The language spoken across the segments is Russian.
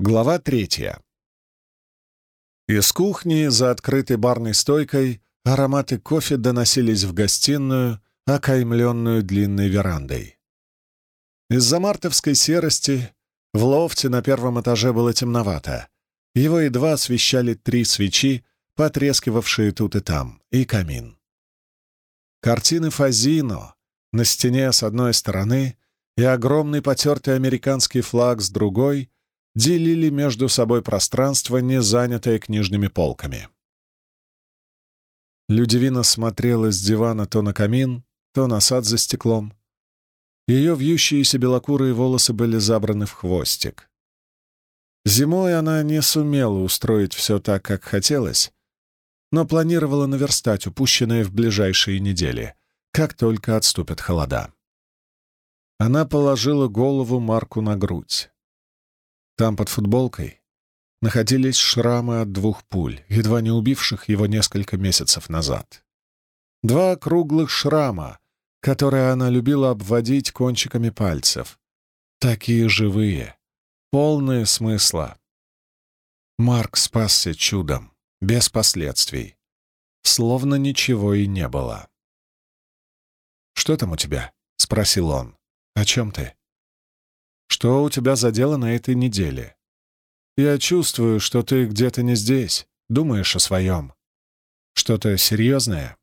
Глава третья. Из кухни за открытой барной стойкой ароматы кофе доносились в гостиную, окаймленную длинной верандой. Из-за мартовской серости в лофте на первом этаже было темновато. Его едва освещали три свечи, потрескивавшие тут и там, и камин. Картины Фазино на стене с одной стороны и огромный потертый американский флаг с другой делили между собой пространство, не занятое книжными полками. Людивина смотрела с дивана то на камин, то на сад за стеклом. Ее вьющиеся белокурые волосы были забраны в хвостик. Зимой она не сумела устроить все так, как хотелось, но планировала наверстать упущенное в ближайшие недели, как только отступят холода. Она положила голову Марку на грудь. Там, под футболкой, находились шрамы от двух пуль, едва не убивших его несколько месяцев назад. Два круглых шрама, которые она любила обводить кончиками пальцев. Такие живые, полные смысла. Марк спасся чудом, без последствий, словно ничего и не было. «Что там у тебя?» — спросил он. «О чем ты?» «Что у тебя за дело на этой неделе?» «Я чувствую, что ты где-то не здесь, думаешь о своем. Что-то серьезное?»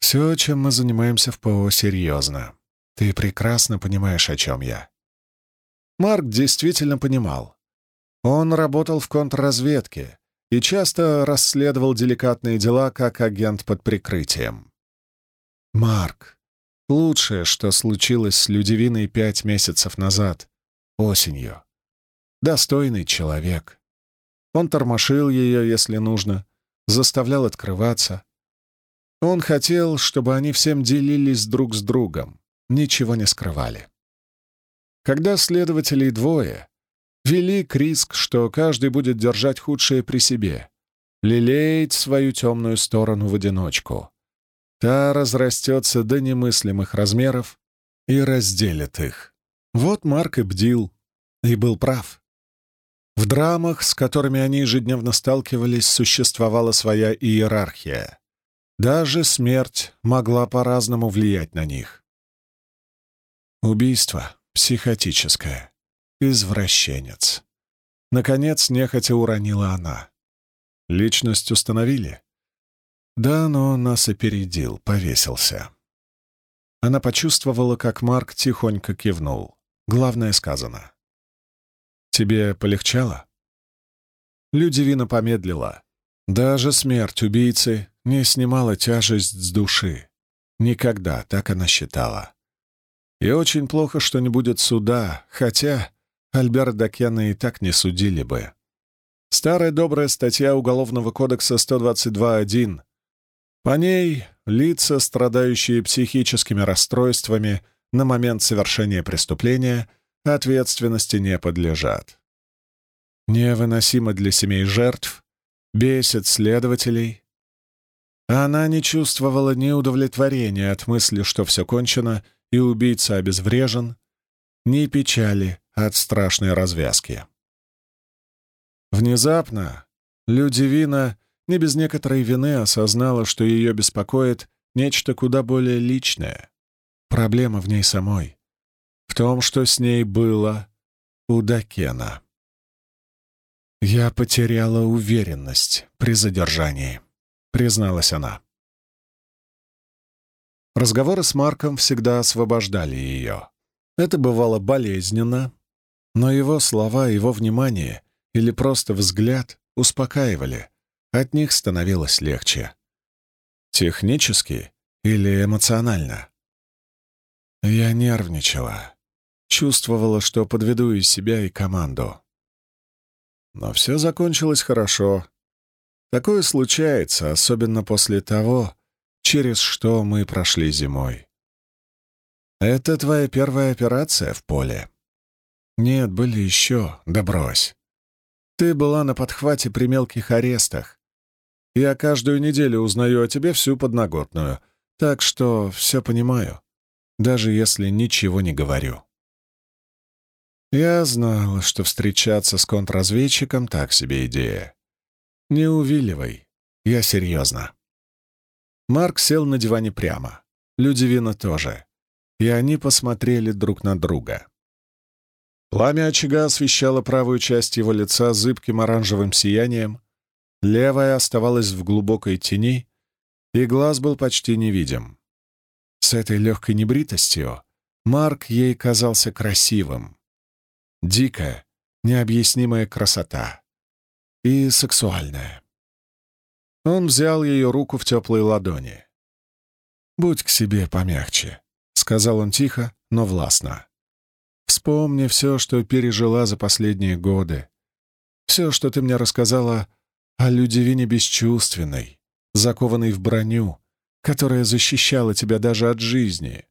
«Все, чем мы занимаемся в ПО, серьезно. Ты прекрасно понимаешь, о чем я». Марк действительно понимал. Он работал в контрразведке и часто расследовал деликатные дела как агент под прикрытием. Марк, лучшее, что случилось с Людивиной пять месяцев назад, осенью. Достойный человек. Он тормошил ее, если нужно, заставлял открываться. Он хотел, чтобы они всем делились друг с другом, ничего не скрывали. Когда следователей двое, велик риск, что каждый будет держать худшее при себе, лелеять свою темную сторону в одиночку. Та разрастется до немыслимых размеров и разделит их. Вот Марк и бдил, и был прав. В драмах, с которыми они ежедневно сталкивались, существовала своя иерархия. Даже смерть могла по-разному влиять на них. Убийство психотическое. Извращенец. Наконец, нехотя уронила она. Личность установили? Да, но нас опередил, повесился. Она почувствовала, как Марк тихонько кивнул. Главное сказано. «Тебе полегчало?» Людивина помедлила. Даже смерть убийцы не снимала тяжесть с души. Никогда, так она считала. И очень плохо, что не будет суда, хотя Альберт Дакьяна и так не судили бы. Старая добрая статья Уголовного кодекса 122.1 по ней лица, страдающие психическими расстройствами на момент совершения преступления, ответственности не подлежат. Невыносимо для семей жертв, бесит следователей. Она не чувствовала ни удовлетворения от мысли, что все кончено и убийца обезврежен, ни печали от страшной развязки. Внезапно Людивина не без некоторой вины осознала, что ее беспокоит нечто куда более личное. Проблема в ней самой. В том, что с ней было у Дакена. «Я потеряла уверенность при задержании», — призналась она. Разговоры с Марком всегда освобождали ее. Это бывало болезненно, но его слова, его внимание или просто взгляд успокаивали — от них становилось легче. Технически или эмоционально? Я нервничала. Чувствовала, что подведу и себя, и команду. Но все закончилось хорошо. Такое случается, особенно после того, через что мы прошли зимой. Это твоя первая операция в поле? Нет, были еще, да брось. Ты была на подхвате при мелких арестах, я каждую неделю узнаю о тебе всю подноготную, так что все понимаю, даже если ничего не говорю. Я знала, что встречаться с контрразведчиком — так себе идея. Не увиливай, я серьезно. Марк сел на диване прямо. Людивина тоже. И они посмотрели друг на друга. Пламя очага освещало правую часть его лица зыбким оранжевым сиянием, левая оставалась в глубокой тени, и глаз был почти невидим. С этой легкой небритостью Марк ей казался красивым. Дикая, необъяснимая красота. И сексуальная. Он взял ее руку в теплые ладони. «Будь к себе помягче», — сказал он тихо, но властно. Вспомни все, что пережила за последние годы. Все, что ты мне рассказала о Людивине бесчувственной, закованной в броню, которая защищала тебя даже от жизни.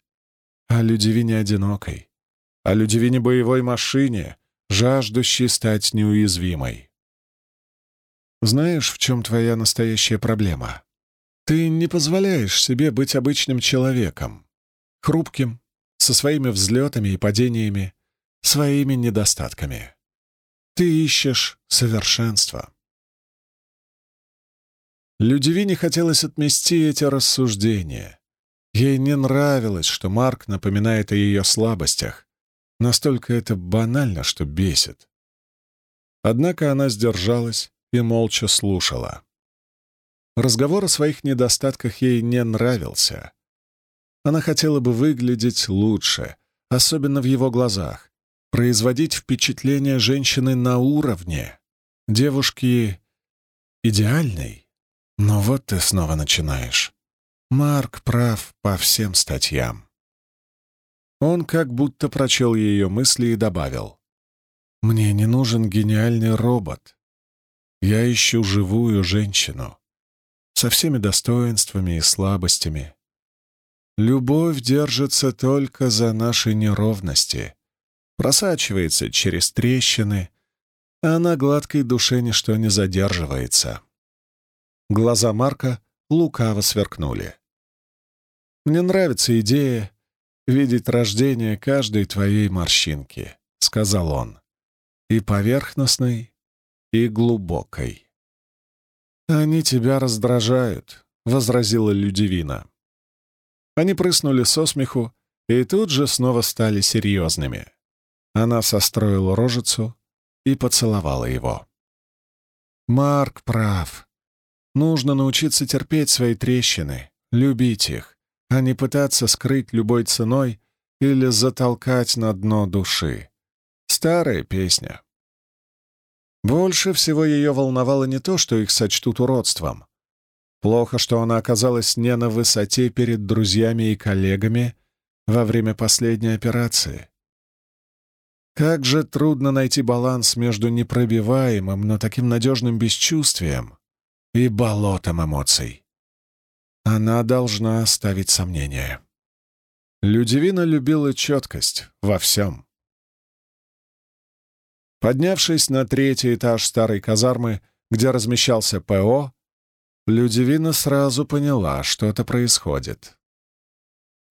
О Людивине одинокой. О Людивине боевой машине, жаждущей стать неуязвимой. Знаешь, в чем твоя настоящая проблема? Ты не позволяешь себе быть обычным человеком, хрупким, со своими взлетами и падениями, своими недостатками. Ты ищешь совершенство. Людивине хотелось отмести эти рассуждения. Ей не нравилось, что Марк напоминает о ее слабостях. Настолько это банально, что бесит. Однако она сдержалась и молча слушала. Разговор о своих недостатках ей не нравился. Она хотела бы выглядеть лучше, особенно в его глазах, производить впечатление женщины на уровне, девушки идеальной. Но вот ты снова начинаешь. Марк прав по всем статьям. Он как будто прочел ее мысли и добавил. «Мне не нужен гениальный робот. Я ищу живую женщину, со всеми достоинствами и слабостями, Любовь держится только за наши неровности, просачивается через трещины, а на гладкой душе ничто не задерживается. Глаза Марка лукаво сверкнули. «Мне нравится идея видеть рождение каждой твоей морщинки», — сказал он, — «и поверхностной, и глубокой». «Они тебя раздражают», — возразила Людивина. Они прыснули со смеху и тут же снова стали серьезными. Она состроила рожицу и поцеловала его. «Марк прав. Нужно научиться терпеть свои трещины, любить их, а не пытаться скрыть любой ценой или затолкать на дно души. Старая песня». Больше всего ее волновало не то, что их сочтут уродством, Плохо, что она оказалась не на высоте перед друзьями и коллегами во время последней операции. Как же трудно найти баланс между непробиваемым, но таким надежным бесчувствием и болотом эмоций. Она должна оставить сомнения. Людивина любила четкость во всем. Поднявшись на третий этаж старой казармы, где размещался ПО, Людивина сразу поняла, что это происходит.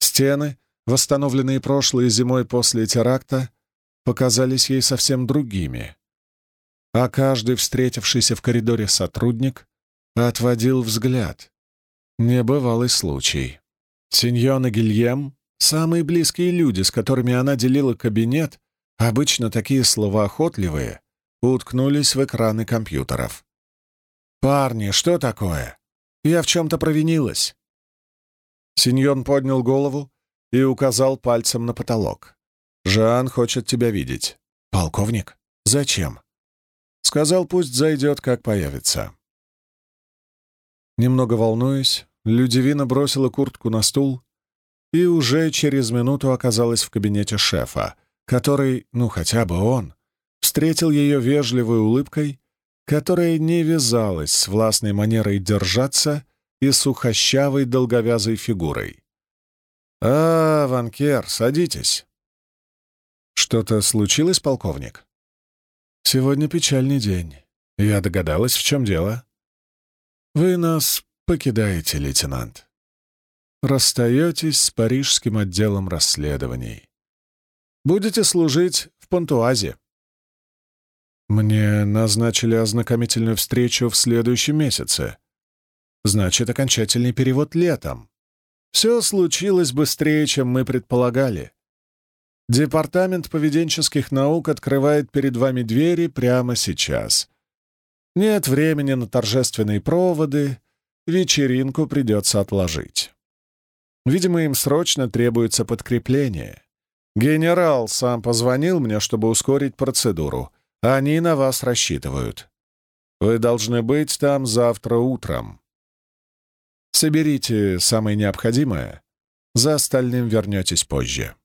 Стены, восстановленные прошлой зимой после теракта, показались ей совсем другими. А каждый встретившийся в коридоре сотрудник отводил взгляд. Небывалый случай. Синьон и Гильем, самые близкие люди, с которыми она делила кабинет, обычно такие словоохотливые, уткнулись в экраны компьютеров. «Парни, что такое? Я в чем-то провинилась». Синьон поднял голову и указал пальцем на потолок. «Жан хочет тебя видеть». «Полковник? Зачем?» Сказал, пусть зайдет, как появится. Немного волнуясь, Людивина бросила куртку на стул и уже через минуту оказалась в кабинете шефа, который, ну хотя бы он, встретил ее вежливой улыбкой которая не вязалась с властной манерой держаться и сухощавой долговязой фигурой. «А, Ванкер, садитесь». «Что-то случилось, полковник?» «Сегодня печальный день. Я догадалась, в чем дело». «Вы нас покидаете, лейтенант. Расстаетесь с парижским отделом расследований. Будете служить в Пантуазе. Мне назначили ознакомительную встречу в следующем месяце. Значит, окончательный перевод летом. Все случилось быстрее, чем мы предполагали. Департамент поведенческих наук открывает перед вами двери прямо сейчас. Нет времени на торжественные проводы, вечеринку придется отложить. Видимо, им срочно требуется подкрепление. Генерал сам позвонил мне, чтобы ускорить процедуру. Они на вас рассчитывают. Вы должны быть там завтра утром. Соберите самое необходимое, за остальным вернетесь позже.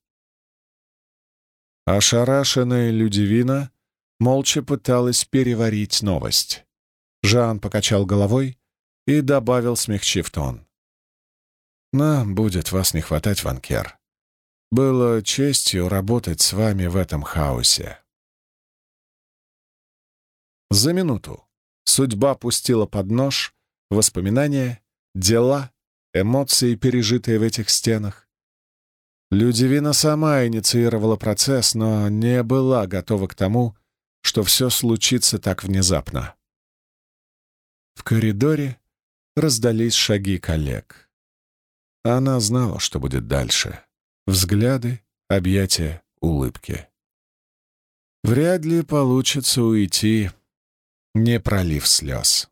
Ошарашенная Людивина молча пыталась переварить новость. Жан покачал головой и добавил, смягчив тон. «Нам будет вас не хватать, Ванкер. Было честью работать с вами в этом хаосе». За минуту судьба пустила под нож воспоминания, дела, эмоции, пережитые в этих стенах. Людивина сама инициировала процесс, но не была готова к тому, что все случится так внезапно. В коридоре раздались шаги коллег. Она знала, что будет дальше. Взгляды, объятия, улыбки. Вряд ли получится уйти, не пролив слез.